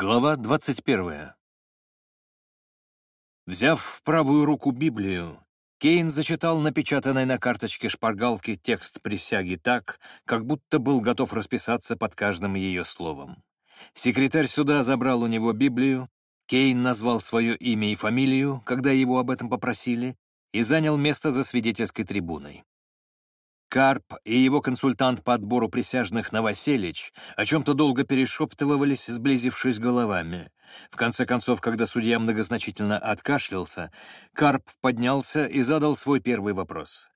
Глава 21. Взяв в правую руку Библию, Кейн зачитал напечатанный на карточке шпаргалки текст присяги так, как будто был готов расписаться под каждым ее словом. Секретарь суда забрал у него Библию, Кейн назвал свое имя и фамилию, когда его об этом попросили, и занял место за свидетельской трибуной. Карп и его консультант по отбору присяжных Новоселич о чем-то долго перешептывались, сблизившись головами. В конце концов, когда судья многозначительно откашлялся, Карп поднялся и задал свой первый вопрос.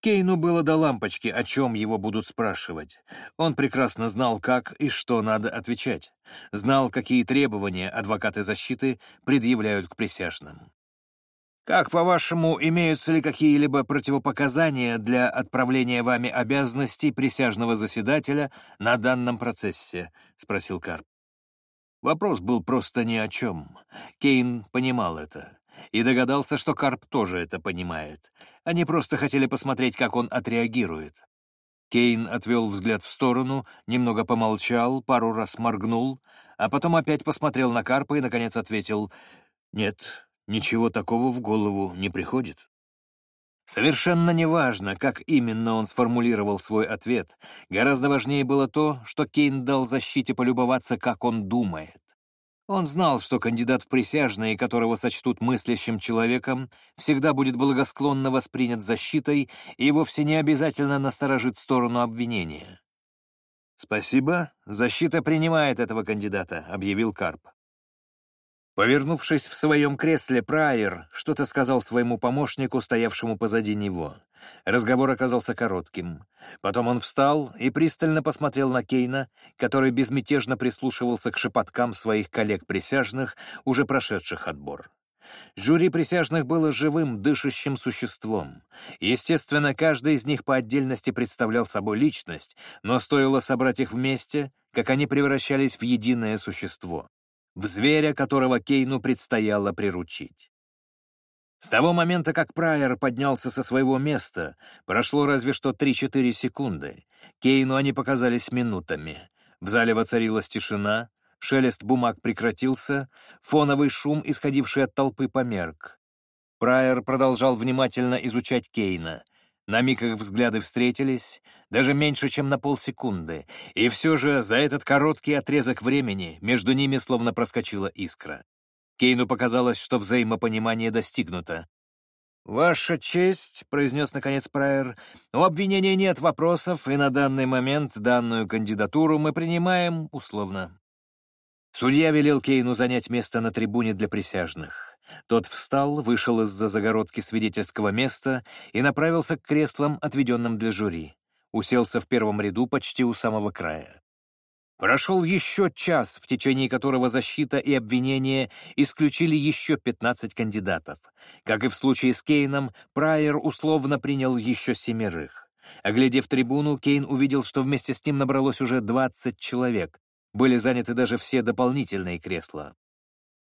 Кейну было до лампочки, о чем его будут спрашивать. Он прекрасно знал, как и что надо отвечать. Знал, какие требования адвокаты защиты предъявляют к присяжным. «Как, по-вашему, имеются ли какие-либо противопоказания для отправления вами обязанностей присяжного заседателя на данном процессе?» — спросил Карп. Вопрос был просто ни о чем. Кейн понимал это. И догадался, что Карп тоже это понимает. Они просто хотели посмотреть, как он отреагирует. Кейн отвел взгляд в сторону, немного помолчал, пару раз моргнул, а потом опять посмотрел на Карпа и, наконец, ответил «Нет, ничего такого в голову не приходит. Совершенно неважно, как именно он сформулировал свой ответ. Гораздо важнее было то, что Кейн дал защите полюбоваться, как он думает. Он знал, что кандидат в присяжные, которого сочтут мыслящим человеком, всегда будет благосклонно воспринят защитой и вовсе не обязательно насторожит сторону обвинения. «Спасибо, защита принимает этого кандидата», — объявил Карп. Повернувшись в своем кресле, Прайер что-то сказал своему помощнику, стоявшему позади него. Разговор оказался коротким. Потом он встал и пристально посмотрел на Кейна, который безмятежно прислушивался к шепоткам своих коллег-присяжных, уже прошедших отбор. Жюри присяжных было живым, дышащим существом. Естественно, каждый из них по отдельности представлял собой личность, но стоило собрать их вместе, как они превращались в единое существо в зверя, которого Кейну предстояло приручить. С того момента, как Прайер поднялся со своего места, прошло разве что 3-4 секунды. Кейну они показались минутами. В зале воцарилась тишина, шелест бумаг прекратился, фоновый шум, исходивший от толпы, померк. Прайер продолжал внимательно изучать Кейна — на миг их взгляды встретились, даже меньше, чем на полсекунды, и все же за этот короткий отрезок времени между ними словно проскочила искра. Кейну показалось, что взаимопонимание достигнуто. «Ваша честь», — произнес наконец Прайер, — «у обвинения нет вопросов, и на данный момент данную кандидатуру мы принимаем условно». Судья велел Кейну занять место на трибуне для присяжных. Тот встал, вышел из-за загородки свидетельского места и направился к креслам, отведенным для жюри. Уселся в первом ряду почти у самого края. Прошел еще час, в течение которого защита и обвинение исключили еще 15 кандидатов. Как и в случае с Кейном, Прайер условно принял еще семерых. Оглядев трибуну, Кейн увидел, что вместе с ним набралось уже 20 человек. Были заняты даже все дополнительные кресла.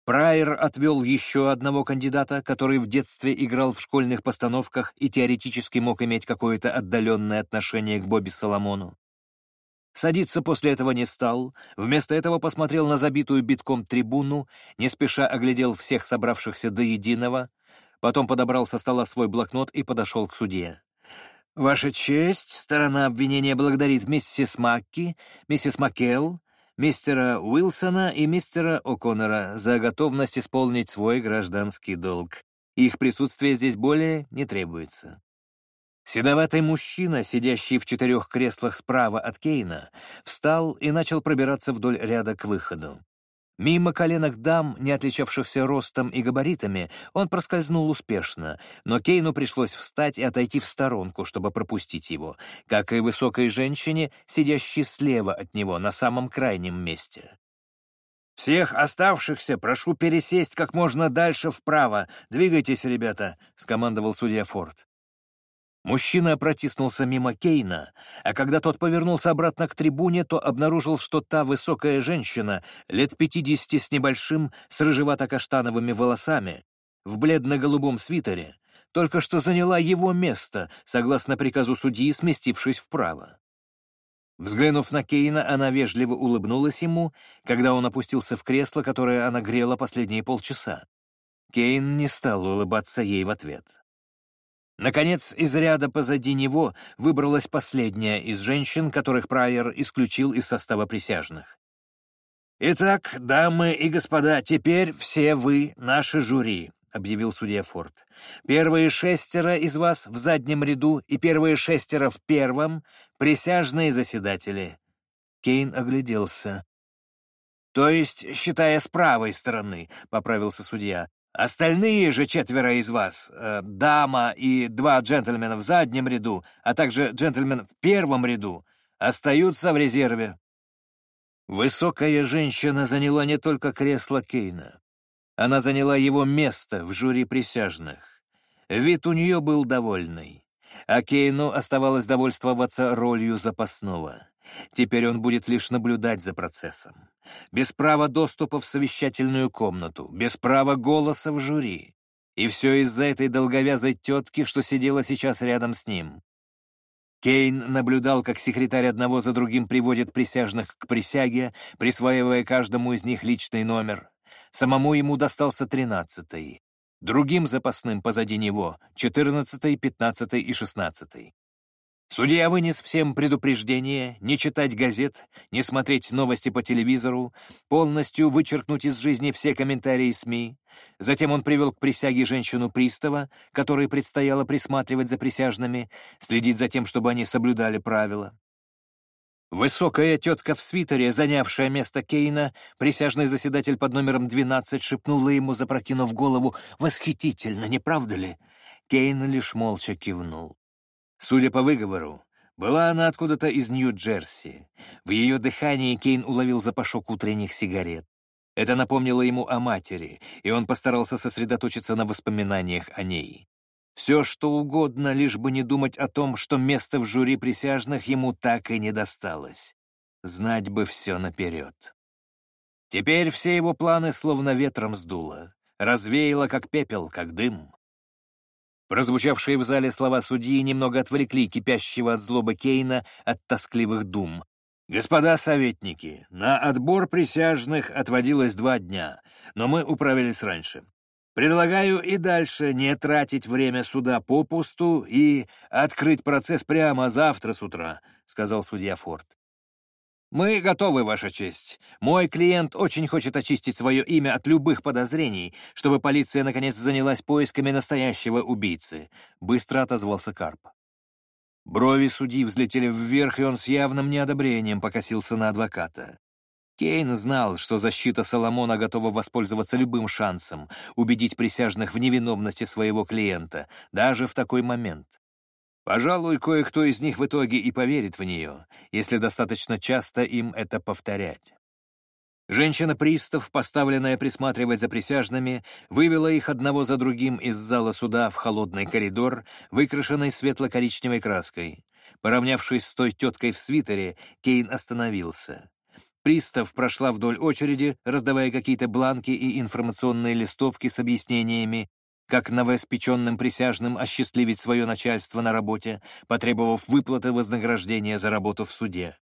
Прайер отвел еще одного кандидата, который в детстве играл в школьных постановках и теоретически мог иметь какое-то отдаленное отношение к Бобби Соломону. Садиться после этого не стал, вместо этого посмотрел на забитую битком трибуну, не спеша оглядел всех собравшихся до единого, потом подобрал со стола свой блокнот и подошел к судье. «Ваша честь, сторона обвинения благодарит миссис Макки, миссис Маккелл, мистера Уилсона и мистера О'Коннора за готовность исполнить свой гражданский долг. Их присутствие здесь более не требуется. Седоватый мужчина, сидящий в четырех креслах справа от Кейна, встал и начал пробираться вдоль ряда к выходу. Мимо коленок дам, не отличавшихся ростом и габаритами, он проскользнул успешно, но Кейну пришлось встать и отойти в сторонку, чтобы пропустить его, как и высокой женщине, сидящей слева от него на самом крайнем месте. «Всех оставшихся прошу пересесть как можно дальше вправо. Двигайтесь, ребята», — скомандовал судья Форд. Мужчина протиснулся мимо Кейна, а когда тот повернулся обратно к трибуне, то обнаружил, что та высокая женщина, лет пятидесяти с небольшим, с рыжевато-каштановыми волосами, в бледно-голубом свитере, только что заняла его место, согласно приказу судьи, сместившись вправо. Взглянув на Кейна, она вежливо улыбнулась ему, когда он опустился в кресло, которое она грела последние полчаса. Кейн не стал улыбаться ей в ответ. Наконец, из ряда позади него выбралась последняя из женщин, которых Прайер исключил из состава присяжных. «Итак, дамы и господа, теперь все вы наши жюри», — объявил судья Форд. «Первые шестеро из вас в заднем ряду и первые шестеро в первом — присяжные заседатели». Кейн огляделся. «То есть, считая с правой стороны», — поправился судья. Остальные же четверо из вас, э, дама и два джентльмена в заднем ряду, а также джентльмен в первом ряду, остаются в резерве. Высокая женщина заняла не только кресло Кейна. Она заняла его место в жюри присяжных. Вид у нее был довольный, а Кейну оставалось довольствоваться ролью запасного. Теперь он будет лишь наблюдать за процессом. Без права доступа в совещательную комнату, без права голоса в жюри. И все из-за этой долговязой тетки, что сидела сейчас рядом с ним. Кейн наблюдал, как секретарь одного за другим приводит присяжных к присяге, присваивая каждому из них личный номер. Самому ему достался тринадцатый. Другим запасным позади него — четырнадцатый, пятнадцатый и шестнадцатый. Судья вынес всем предупреждение не читать газет, не смотреть новости по телевизору, полностью вычеркнуть из жизни все комментарии СМИ. Затем он привел к присяге женщину-пристава, которой предстояло присматривать за присяжными, следить за тем, чтобы они соблюдали правила. Высокая тетка в свитере, занявшая место Кейна, присяжный заседатель под номером 12, шепнула ему, запрокинув голову, «Восхитительно, не правда ли?» Кейн лишь молча кивнул. Судя по выговору, была она откуда-то из Нью-Джерси. В ее дыхании Кейн уловил запашок утренних сигарет. Это напомнило ему о матери, и он постарался сосредоточиться на воспоминаниях о ней. Все, что угодно, лишь бы не думать о том, что место в жюри присяжных ему так и не досталось. Знать бы все наперед. Теперь все его планы словно ветром сдуло, развеяло как пепел, как дым. Прозвучавшие в зале слова судьи немного отвлекли кипящего от злобы Кейна от тоскливых дум. «Господа советники, на отбор присяжных отводилось два дня, но мы управились раньше. Предлагаю и дальше не тратить время суда попусту и открыть процесс прямо завтра с утра», — сказал судья Форд. «Мы готовы, Ваша честь. Мой клиент очень хочет очистить свое имя от любых подозрений, чтобы полиция наконец занялась поисками настоящего убийцы», — быстро отозвался Карп. Брови судьи взлетели вверх, и он с явным неодобрением покосился на адвоката. Кейн знал, что защита Соломона готова воспользоваться любым шансом убедить присяжных в невиновности своего клиента, даже в такой момент. Пожалуй, кое-кто из них в итоге и поверит в нее, если достаточно часто им это повторять. Женщина-пристав, поставленная присматривать за присяжными, вывела их одного за другим из зала суда в холодный коридор, выкрашенный светло-коричневой краской. Поравнявшись с той теткой в свитере, Кейн остановился. Пристав прошла вдоль очереди, раздавая какие-то бланки и информационные листовки с объяснениями, как новоиспеченным присяжным осчастливить свое начальство на работе, потребовав выплаты вознаграждения за работу в суде.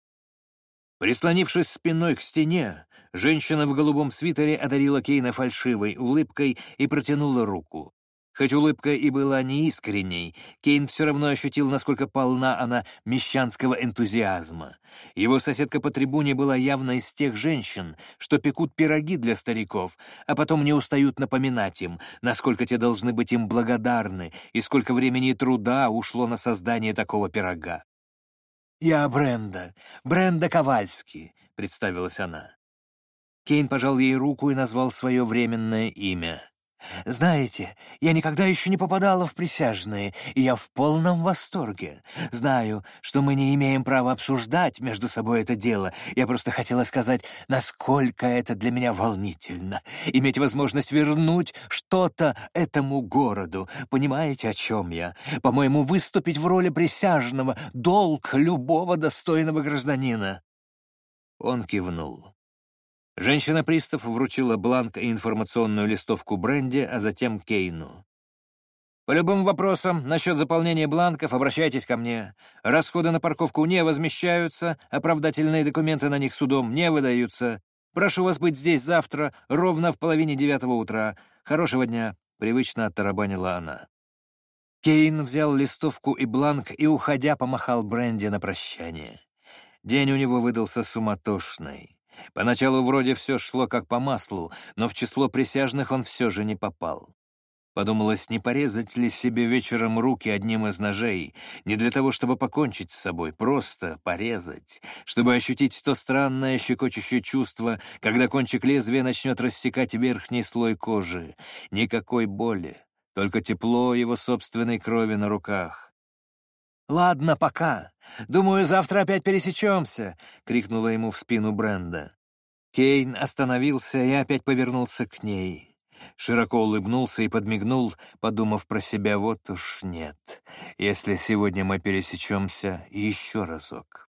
Прислонившись спиной к стене, женщина в голубом свитере одарила Кейна фальшивой улыбкой и протянула руку. Хоть улыбка и была неискренней, Кейн все равно ощутил, насколько полна она мещанского энтузиазма. Его соседка по трибуне была явно из тех женщин, что пекут пироги для стариков, а потом не устают напоминать им, насколько те должны быть им благодарны и сколько времени и труда ушло на создание такого пирога. «Я Бренда, Бренда Ковальский», — представилась она. Кейн пожал ей руку и назвал свое временное имя — знаете, я никогда еще не попадала в присяжные, и я в полном восторге. Знаю, что мы не имеем права обсуждать между собой это дело. Я просто хотела сказать, насколько это для меня волнительно. Иметь возможность вернуть что-то этому городу. Понимаете, о чем я? По-моему, выступить в роли присяжного — долг любого достойного гражданина. Он кивнул. Женщина-пристав вручила бланк и информационную листовку Бренди, а затем Кейну. По любым вопросам насчет заполнения бланков обращайтесь ко мне. Расходы на парковку не возмещаются, оправдательные документы на них судом не выдаются. Прошу вас быть здесь завтра, ровно в половине девятого утра. Хорошего дня», — привычно оттарабанила она. Кейн взял листовку и бланк и, уходя, помахал Бренди на прощание. День у него выдался суматошный. Поначалу вроде все шло как по маслу, но в число присяжных он все же не попал. Подумалось, не порезать ли себе вечером руки одним из ножей, не для того, чтобы покончить с собой, просто порезать, чтобы ощутить то странное щекочущее чувство, когда кончик лезвия начнет рассекать верхний слой кожи. Никакой боли, только тепло его собственной крови на руках. «Ладно, пока. Думаю, завтра опять пересечемся», — крикнула ему в спину Бренда. Кейн остановился и опять повернулся к ней широко улыбнулся и подмигнул, подумав про себя, вот уж нет, если сегодня мы пересечемся еще разок.